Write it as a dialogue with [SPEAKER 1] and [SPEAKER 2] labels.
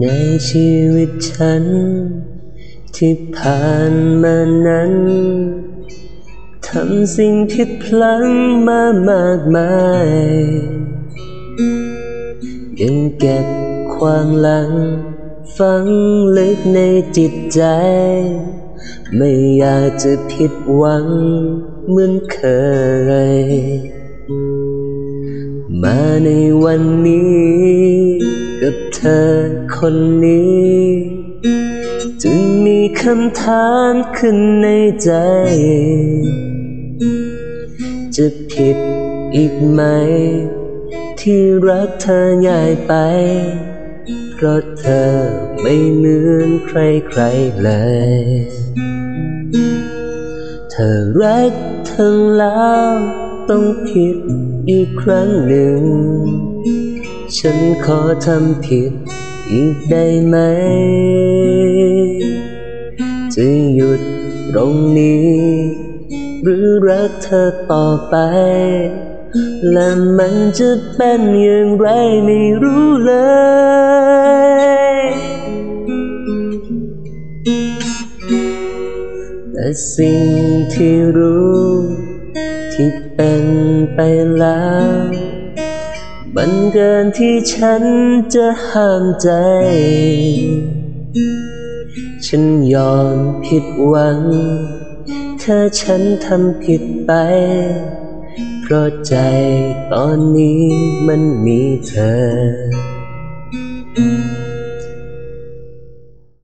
[SPEAKER 1] ในชีวิตฉัน ที่ผ่านมานั้นทำสิ่งผิดพลั้งมามากมาย ยังเก็บความหลัง ฝังลึกในจิตใจ ไม่อยากจะผิดหวังเหมือนเคย มาในวันนี้กับเธอคนนี้ จึงมีคำถามขึ้นในใจ จะผิดอีกไหม ที่รักเธอง่ายไป เพราะเธอไม่เหมือนใครๆเลย เธอรักทั้งแล้ว ต้องผิดอีกครั้งหนึ่ง ฉันขอทำผิดอีกได้ไหม จะหยุดตรงนี้ หรือรักเธอต่อไป และมันจะเป็นอย่างไรไม่รู้เลยแต่สิ่งที่รู้ ที่เป็นไปแล้ว มันเกินที่ฉันจะห้ามใจ ฉันยอมผิดหวัง ถ้าฉันทำผิดไป เพราะใจตอนนี้มันมีเธอ